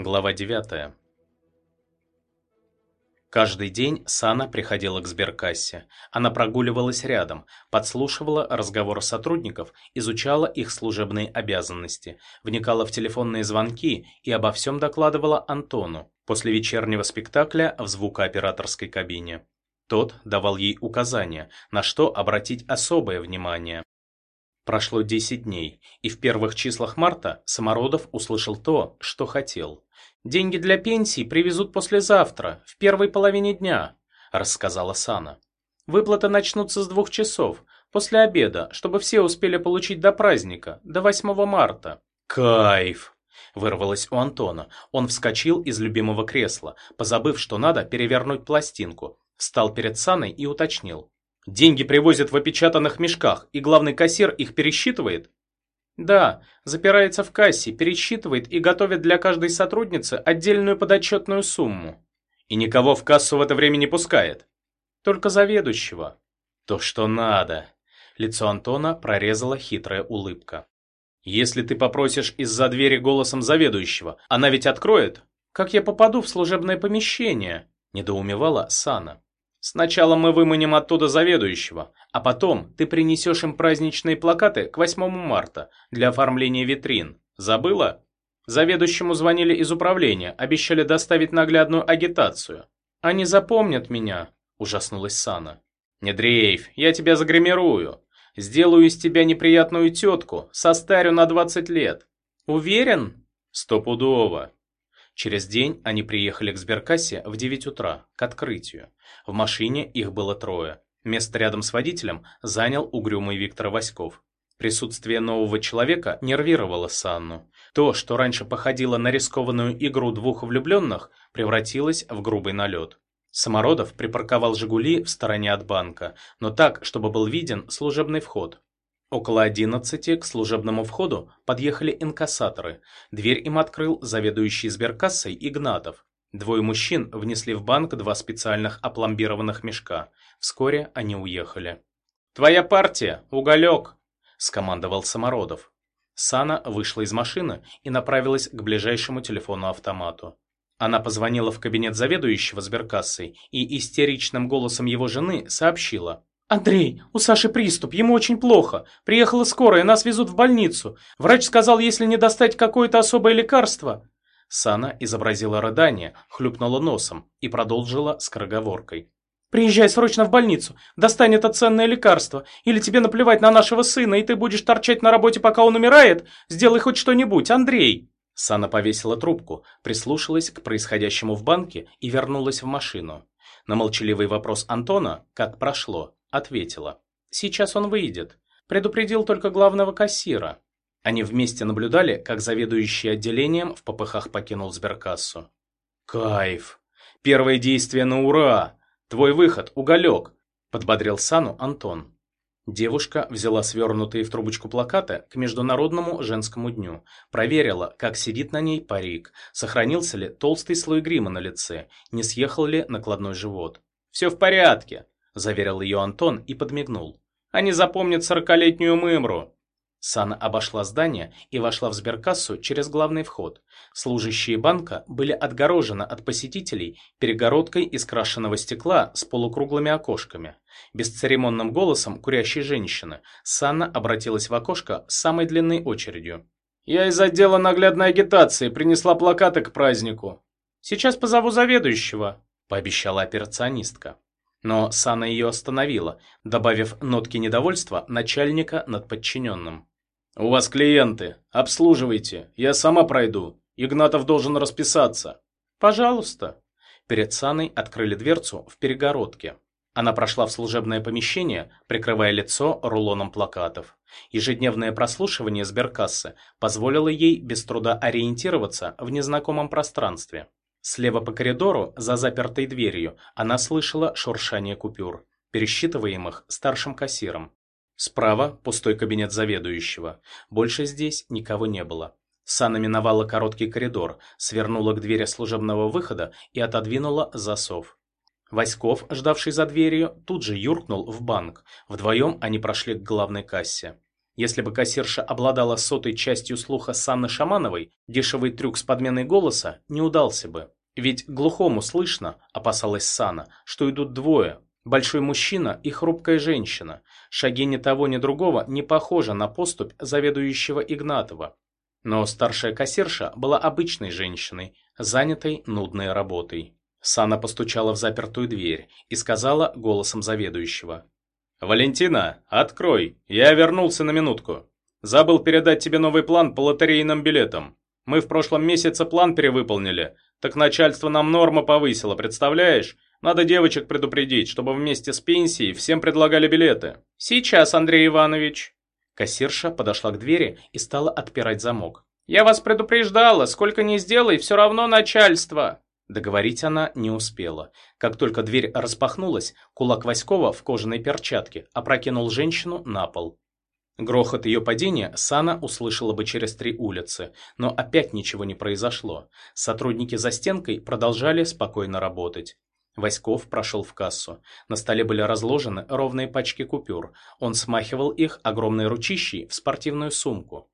Глава 9. Каждый день Сана приходила к сберкассе. Она прогуливалась рядом, подслушивала разговоры сотрудников, изучала их служебные обязанности, вникала в телефонные звонки и обо всем докладывала Антону после вечернего спектакля в звукооператорской кабине. Тот давал ей указания, на что обратить особое внимание. Прошло 10 дней, и в первых числах марта Самородов услышал то, что хотел. «Деньги для пенсии привезут послезавтра, в первой половине дня», – рассказала Сана. «Выплаты начнутся с двух часов, после обеда, чтобы все успели получить до праздника, до 8 марта». «Кайф!» – вырвалось у Антона. Он вскочил из любимого кресла, позабыв, что надо перевернуть пластинку, встал перед Саной и уточнил. Деньги привозят в опечатанных мешках, и главный кассир их пересчитывает? Да, запирается в кассе, пересчитывает и готовит для каждой сотрудницы отдельную подотчетную сумму. И никого в кассу в это время не пускает. Только заведующего. То, что надо. Лицо Антона прорезала хитрая улыбка. Если ты попросишь из-за двери голосом заведующего, она ведь откроет? Как я попаду в служебное помещение? Недоумевала Сана. Сначала мы выманим оттуда заведующего, а потом ты принесешь им праздничные плакаты к 8 марта для оформления витрин. Забыла? Заведующему звонили из управления, обещали доставить наглядную агитацию. Они запомнят меня, ужаснулась Сана. Не дрейф, я тебя загримирую. Сделаю из тебя неприятную тетку, состарю на 20 лет. Уверен? Стопудово. Через день они приехали к сберкассе в 9 утра, к открытию. В машине их было трое. Место рядом с водителем занял угрюмый Виктор Васьков. Присутствие нового человека нервировало Санну. То, что раньше походило на рискованную игру двух влюбленных, превратилось в грубый налет. Самородов припарковал «Жигули» в стороне от банка, но так, чтобы был виден служебный вход. Около одиннадцати к служебному входу подъехали инкассаторы. Дверь им открыл заведующий сберкассой Игнатов. Двое мужчин внесли в банк два специальных опломбированных мешка. Вскоре они уехали. «Твоя партия, уголек!» – скомандовал Самородов. Сана вышла из машины и направилась к ближайшему телефону-автомату. Она позвонила в кабинет заведующего сберкассой и истеричным голосом его жены сообщила – «Андрей, у Саши приступ, ему очень плохо. Приехала скорая, нас везут в больницу. Врач сказал, если не достать какое-то особое лекарство...» Сана изобразила рыдание, хлюпнула носом и продолжила скороговоркой. «Приезжай срочно в больницу, достань это ценное лекарство, или тебе наплевать на нашего сына, и ты будешь торчать на работе, пока он умирает? Сделай хоть что-нибудь, Андрей!» Сана повесила трубку, прислушалась к происходящему в банке и вернулась в машину. На молчаливый вопрос Антона «Как прошло?» Ответила. Сейчас он выйдет. Предупредил только главного кассира. Они вместе наблюдали, как заведующий отделением в попыхах покинул сберкассу. «Кайф! Первое действие на ура! Твой выход, уголек!» – подбодрил Сану Антон. Девушка взяла свернутые в трубочку плакаты к Международному женскому дню, проверила, как сидит на ней парик, сохранился ли толстый слой грима на лице, не съехал ли накладной живот. «Все в порядке!» Заверил ее Антон и подмигнул. «Они запомнят сорокалетнюю мымру!» Сана обошла здание и вошла в сберкассу через главный вход. Служащие банка были отгорожены от посетителей перегородкой из крашеного стекла с полукруглыми окошками. Бесцеремонным голосом курящей женщины Санна обратилась в окошко с самой длинной очередью. «Я из отдела наглядной агитации принесла плакаты к празднику». «Сейчас позову заведующего», – пообещала операционистка. Но Сана ее остановила, добавив нотки недовольства начальника над подчиненным. «У вас клиенты. Обслуживайте. Я сама пройду. Игнатов должен расписаться». «Пожалуйста». Перед Саной открыли дверцу в перегородке. Она прошла в служебное помещение, прикрывая лицо рулоном плакатов. Ежедневное прослушивание сберкассы позволило ей без труда ориентироваться в незнакомом пространстве. Слева по коридору, за запертой дверью, она слышала шуршание купюр, пересчитываемых старшим кассиром. Справа пустой кабинет заведующего. Больше здесь никого не было. Сана миновала короткий коридор, свернула к двери служебного выхода и отодвинула засов. Васьков, ждавший за дверью, тут же юркнул в банк. Вдвоем они прошли к главной кассе. Если бы кассирша обладала сотой частью слуха Санны Шамановой, дешевый трюк с подменой голоса не удался бы. Ведь глухому слышно, опасалась Сана, что идут двое, большой мужчина и хрупкая женщина. Шаги ни того, ни другого не похожи на поступь заведующего Игнатова. Но старшая кассирша была обычной женщиной, занятой нудной работой. Сана постучала в запертую дверь и сказала голосом заведующего. «Валентина, открой, я вернулся на минутку. Забыл передать тебе новый план по лотерейным билетам. Мы в прошлом месяце план перевыполнили, так начальство нам норму повысило, представляешь? Надо девочек предупредить, чтобы вместе с пенсией всем предлагали билеты. Сейчас, Андрей Иванович». Кассирша подошла к двери и стала отпирать замок. «Я вас предупреждала, сколько ни сделай, все равно начальство!» Договорить она не успела. Как только дверь распахнулась, кулак Васькова в кожаной перчатке опрокинул женщину на пол. Грохот ее падения Сана услышала бы через три улицы, но опять ничего не произошло. Сотрудники за стенкой продолжали спокойно работать. Васьков прошел в кассу. На столе были разложены ровные пачки купюр. Он смахивал их огромной ручищей в спортивную сумку.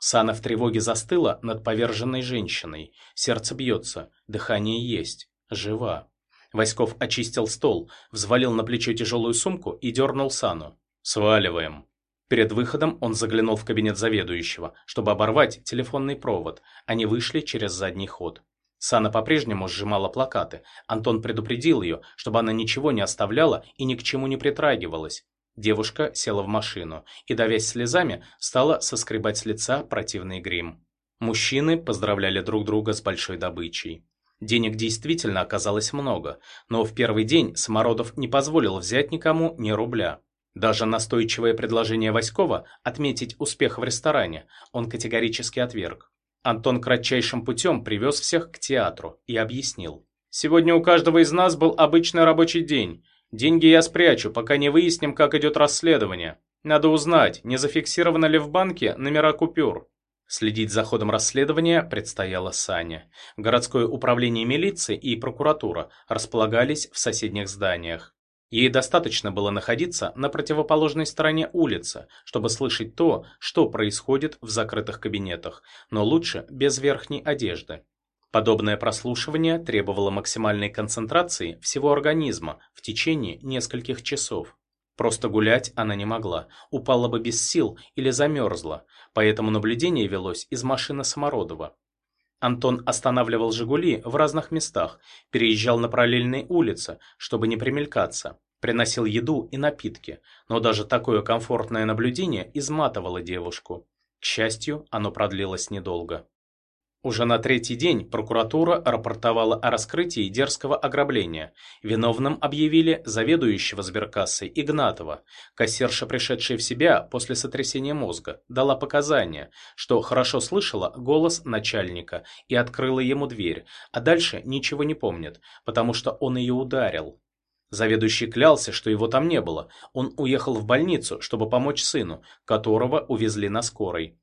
Сана в тревоге застыла над поверженной женщиной. Сердце бьется, дыхание есть, жива. Васьков очистил стол, взвалил на плечо тяжелую сумку и дернул Сану. «Сваливаем». Перед выходом он заглянул в кабинет заведующего, чтобы оборвать телефонный провод. Они вышли через задний ход. Сана по-прежнему сжимала плакаты. Антон предупредил ее, чтобы она ничего не оставляла и ни к чему не притрагивалась. Девушка села в машину и, давясь слезами, стала соскребать с лица противный грим. Мужчины поздравляли друг друга с большой добычей. Денег действительно оказалось много, но в первый день Самородов не позволил взять никому ни рубля. Даже настойчивое предложение Васькова отметить успех в ресторане он категорически отверг. Антон кратчайшим путем привез всех к театру и объяснил. «Сегодня у каждого из нас был обычный рабочий день. Деньги я спрячу, пока не выясним, как идет расследование. Надо узнать, не зафиксировано ли в банке номера купюр. Следить за ходом расследования предстояло Сане. Городское управление милиции и прокуратура располагались в соседних зданиях. Ей достаточно было находиться на противоположной стороне улицы, чтобы слышать то, что происходит в закрытых кабинетах, но лучше без верхней одежды. Подобное прослушивание требовало максимальной концентрации всего организма в течение нескольких часов. Просто гулять она не могла, упала бы без сил или замерзла, поэтому наблюдение велось из машины Самородова. Антон останавливал «Жигули» в разных местах, переезжал на параллельные улицы, чтобы не примелькаться, приносил еду и напитки, но даже такое комфортное наблюдение изматывало девушку. К счастью, оно продлилось недолго. Уже на третий день прокуратура рапортовала о раскрытии дерзкого ограбления. Виновным объявили заведующего сберкассой Игнатова. Кассирша, пришедшая в себя после сотрясения мозга, дала показания, что хорошо слышала голос начальника и открыла ему дверь, а дальше ничего не помнит, потому что он ее ударил. Заведующий клялся, что его там не было. Он уехал в больницу, чтобы помочь сыну, которого увезли на скорой.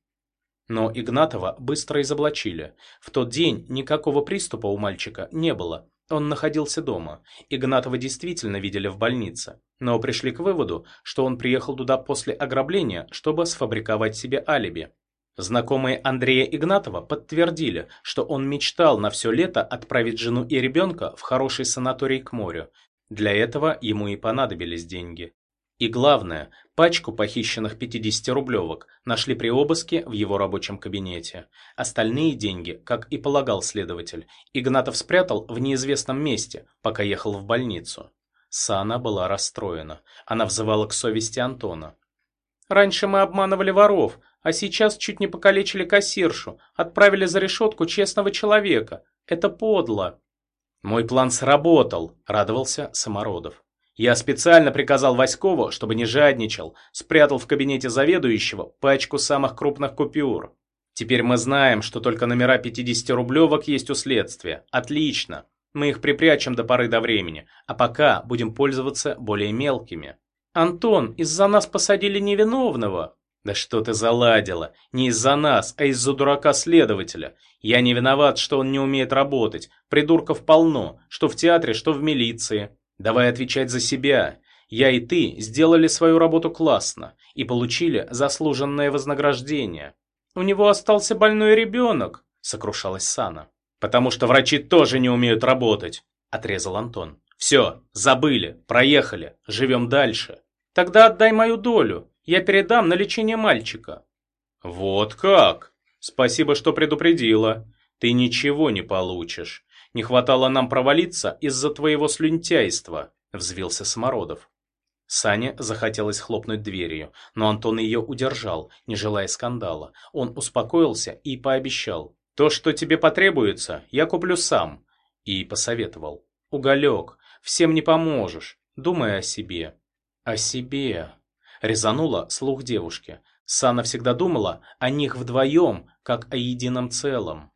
Но Игнатова быстро изоблачили. В тот день никакого приступа у мальчика не было. Он находился дома. Игнатова действительно видели в больнице. Но пришли к выводу, что он приехал туда после ограбления, чтобы сфабриковать себе алиби. Знакомые Андрея Игнатова подтвердили, что он мечтал на все лето отправить жену и ребенка в хороший санаторий к морю. Для этого ему и понадобились деньги. И главное, пачку похищенных 50-рублевок нашли при обыске в его рабочем кабинете. Остальные деньги, как и полагал следователь, Игнатов спрятал в неизвестном месте, пока ехал в больницу. Сана была расстроена. Она взывала к совести Антона. «Раньше мы обманывали воров, а сейчас чуть не покалечили кассиршу, отправили за решетку честного человека. Это подло». «Мой план сработал», — радовался Самородов. Я специально приказал Васькову, чтобы не жадничал, спрятал в кабинете заведующего пачку самых крупных купюр. Теперь мы знаем, что только номера 50-рублевок есть у следствия. Отлично. Мы их припрячем до поры до времени, а пока будем пользоваться более мелкими. Антон, из-за нас посадили невиновного. Да что ты заладила? Не из-за нас, а из-за дурака следователя. Я не виноват, что он не умеет работать. Придурков полно, что в театре, что в милиции. Давай отвечать за себя. Я и ты сделали свою работу классно и получили заслуженное вознаграждение. У него остался больной ребенок, сокрушалась Сана. Потому что врачи тоже не умеют работать, отрезал Антон. Все, забыли, проехали, живем дальше. Тогда отдай мою долю, я передам на лечение мальчика. Вот как? Спасибо, что предупредила. Ты ничего не получишь. Не хватало нам провалиться из-за твоего слюнтяйства, взвился Самородов. Сане захотелось хлопнуть дверью, но Антон ее удержал, не желая скандала. Он успокоился и пообещал. «То, что тебе потребуется, я куплю сам». И посоветовал. «Уголек, всем не поможешь. Думай о себе». «О себе», — резанула слух девушки. Сана всегда думала о них вдвоем, как о едином целом.